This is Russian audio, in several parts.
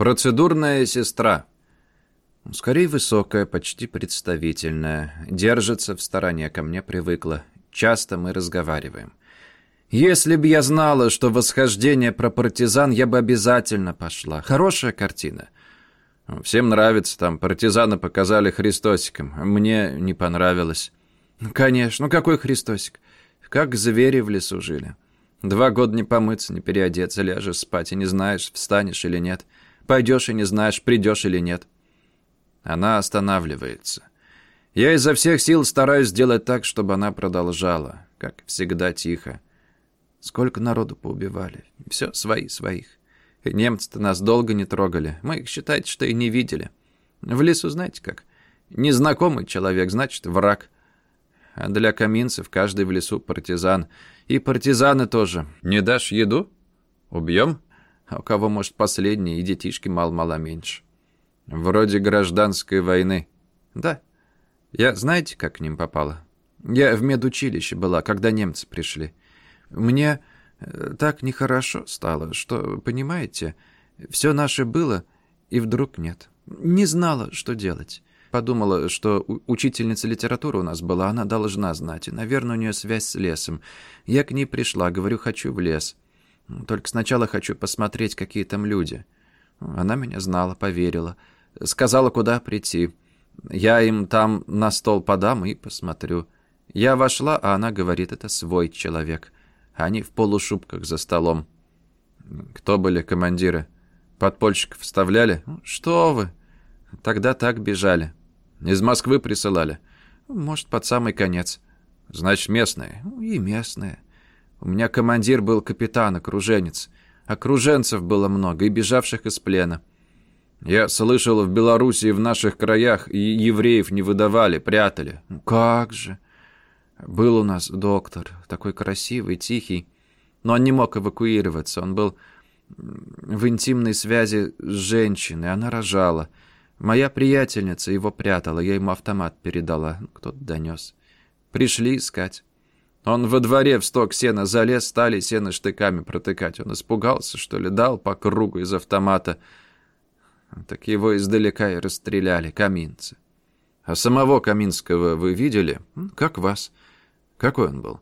Процедурная сестра. Скорее высокая, почти представительная. Держится в стороне, ко мне привыкла. Часто мы разговариваем. Если б я знала, что восхождение про партизан, я бы обязательно пошла. Хорошая картина. Всем нравится, там партизаны показали Христосиком. Мне не понравилось. Конечно, ну какой Христосик? Как звери в лесу жили. Два года не помыться, не переодеться, ляжешь спать и не знаешь, встанешь или нет. Пойдешь и не знаешь, придешь или нет. Она останавливается. Я изо всех сил стараюсь сделать так, чтобы она продолжала. Как всегда, тихо. Сколько народу поубивали. Все, свои, своих. Немцы-то нас долго не трогали. Мы их, считайте, что и не видели. В лесу знаете как? Незнакомый человек, значит, враг. А для каминцев каждый в лесу партизан. И партизаны тоже. Не дашь еду? Убьем? А у кого, может, последний, и детишки мало-мало меньше. Вроде гражданской войны. Да. Я знаете, как к ним попала? Я в медучилище была, когда немцы пришли. Мне э, так нехорошо стало, что, понимаете, все наше было, и вдруг нет. Не знала, что делать. Подумала, что учительница литературы у нас была, она должна знать. И, наверное, у нее связь с лесом. Я к ней пришла, говорю, хочу в лес. Только сначала хочу посмотреть, какие там люди. Она меня знала, поверила. Сказала, куда прийти. Я им там на стол подам и посмотрю. Я вошла, а она говорит, это свой человек. Они в полушубках за столом. Кто были командиры? Подпольщиков вставляли? Что вы? Тогда так бежали. Из Москвы присылали? Может, под самый конец. Значит, местные? И местные. У меня командир был капитан-окруженец. Окруженцев было много и бежавших из плена. Я слышал, в Белоруссии в наших краях и евреев не выдавали, прятали. Как же. Был у нас доктор, такой красивый, тихий, но он не мог эвакуироваться. Он был в интимной связи с женщиной, она рожала. Моя приятельница его прятала, я ему автомат передала. Кто-то донес. Пришли искать. Он во дворе в сток сена залез, стали сено штыками протыкать. Он испугался, что ли, дал по кругу из автомата. Так его издалека и расстреляли, каминцы. А самого Каминского вы видели? Как вас. Какой он был?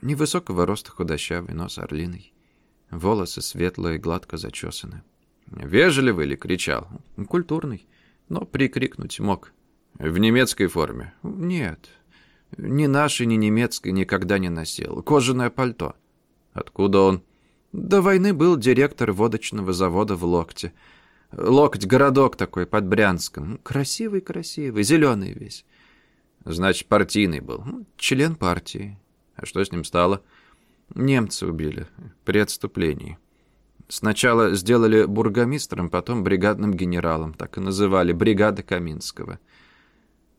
Невысокого роста, худощавый, нос орлиный. Волосы светлые, гладко зачесаны. Вежливый ли кричал? Культурный, но прикрикнуть мог. В немецкой форме? Нет. Ни нашей, ни немецкой никогда не носил. Кожаное пальто. Откуда он? До войны был директор водочного завода в Локте. Локоть городок такой под Брянском. Красивый-красивый, зеленый весь. Значит, партийный был. Член партии. А что с ним стало? Немцы убили при отступлении. Сначала сделали бургомистром, потом бригадным генералом. Так и называли. Бригада Каминского.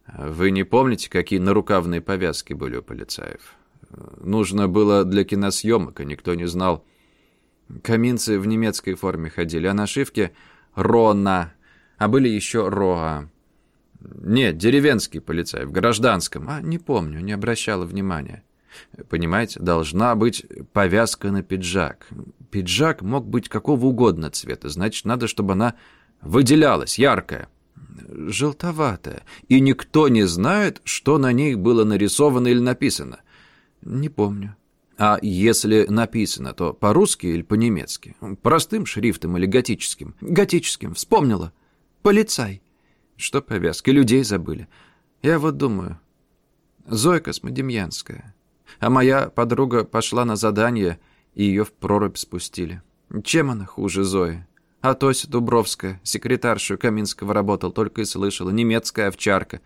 Вы не помните, какие нарукавные повязки были у полицаев? Нужно было для киносъемок, а никто не знал. Каминцы в немецкой форме ходили, а нашивки «Рона», а были еще «Роа». Нет, деревенский полицай, в гражданском. А, не помню, не обращала внимания. Понимаете, должна быть повязка на пиджак. Пиджак мог быть какого угодно цвета, значит, надо, чтобы она выделялась, яркая. Желтоватая. И никто не знает, что на ней было нарисовано или написано. Не помню. А если написано, то по-русски или по-немецки? Простым шрифтом или готическим? Готическим, вспомнила. Полицай. Что повязки? Людей забыли. Я вот думаю. Зойка Смодемьянская. А моя подруга пошла на задание, и ее в прорубь спустили. Чем она хуже Зои? А Тося Дубровская, секретарша Каминского работал, только и слышала. Немецкая овчарка.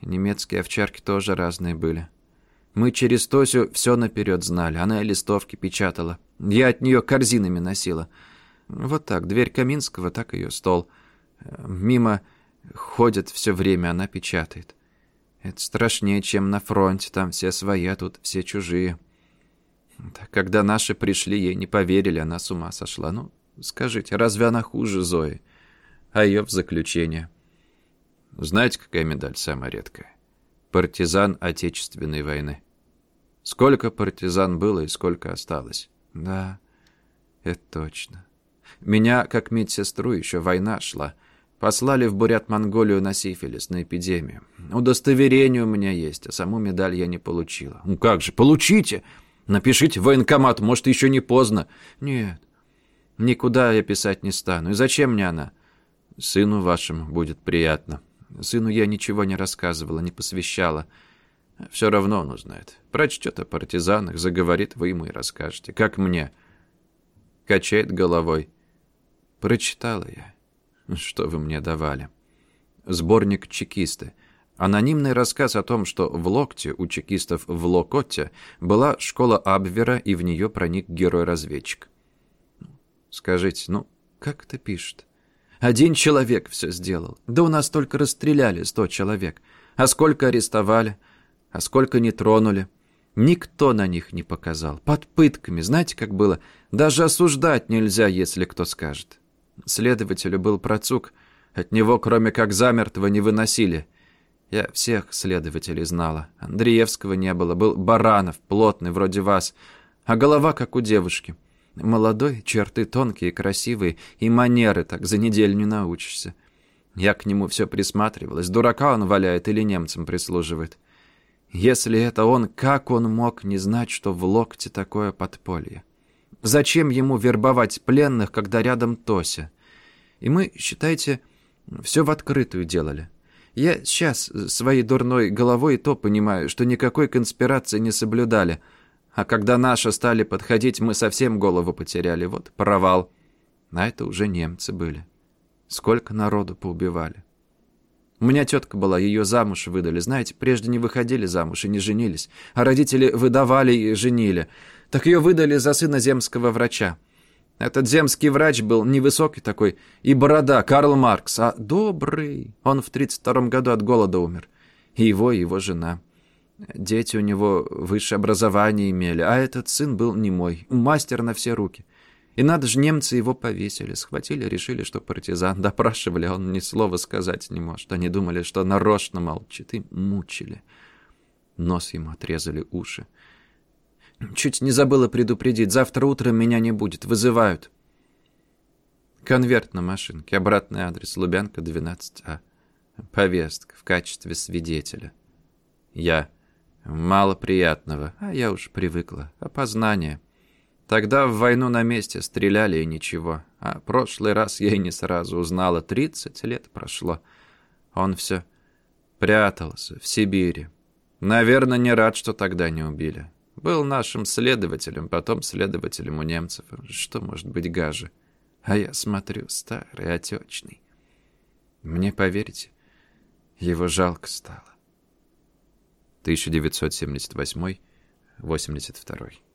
немецкие овчарки тоже разные были. Мы через Тосю все наперед знали. Она и листовки печатала. Я от нее корзинами носила. Вот так, дверь Каминского, так ее стол. Мимо Ходит все время, она печатает. Это страшнее, чем на фронте. Там все свои, а тут все чужие. Когда наши пришли, ей не поверили, она с ума сошла. Ну, скажите, разве она хуже Зои? А ее в заключение. Знаете, какая медаль самая редкая? Партизан Отечественной войны. Сколько партизан было и сколько осталось? Да, это точно. Меня, как медсестру, еще война шла. Послали в Бурят-Монголию на сифилис, на эпидемию. Удостоверение у меня есть, а саму медаль я не получила. Ну как же, получите! Напишите в военкомат, может, еще не поздно. Нет, никуда я писать не стану. И зачем мне она? Сыну вашему будет приятно. Сыну я ничего не рассказывала, не посвящала. Все равно он узнает. Прочтет о партизанах, заговорит, вы ему и расскажете. Как мне. Качает головой. Прочитала я. Что вы мне давали? Сборник «Чекисты». Анонимный рассказ о том, что в Локте у чекистов в Локотте была школа Абвера, и в нее проник герой-разведчик. Скажите, ну, как это пишет? Один человек все сделал. Да у нас только расстреляли сто человек. А сколько арестовали? А сколько не тронули? Никто на них не показал. Под пытками. Знаете, как было? Даже осуждать нельзя, если кто скажет. Следователю был процук. От него, кроме как замертво, не выносили. Я всех следователей знала. Андреевского не было. Был Баранов, плотный, вроде вас. А голова, как у девушки. Молодой, черты тонкие, красивые, и манеры так за неделю не научишься. Я к нему все присматривалась. Дурака он валяет или немцам прислуживает. Если это он, как он мог не знать, что в локте такое подполье? Зачем ему вербовать пленных, когда рядом Тося? И мы, считайте, все в открытую делали. Я сейчас своей дурной головой то понимаю, что никакой конспирации не соблюдали — а когда наши стали подходить, мы совсем голову потеряли. Вот провал. А это уже немцы были. Сколько народу поубивали. У меня тетка была, ее замуж выдали. Знаете, прежде не выходили замуж и не женились. А родители выдавали и женили. Так ее выдали за сына земского врача. Этот земский врач был невысокий такой, и борода, Карл Маркс, а добрый. Он в 32 году от голода умер. И его, и его жена. Дети у него высшее образование имели, а этот сын был не мой, мастер на все руки. И надо же, немцы его повесили, схватили, решили, что партизан. Допрашивали, а он ни слова сказать не может. Они думали, что нарочно молчит, и мучили. Нос ему отрезали уши. Чуть не забыла предупредить, завтра утром меня не будет, вызывают. Конверт на машинке, обратный адрес, Лубянка, 12А. Повестка в качестве свидетеля. Я... Мало приятного, а я уж привыкла. Опознание. Тогда в войну на месте стреляли и ничего. А прошлый раз я и не сразу узнала. Тридцать лет прошло. Он все прятался в Сибири. Наверное, не рад, что тогда не убили. Был нашим следователем, потом следователем у немцев. Что может быть гаже? А я смотрю, старый, отечный. Мне поверите, его жалко стало. 1978-82.